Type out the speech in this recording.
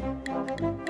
Música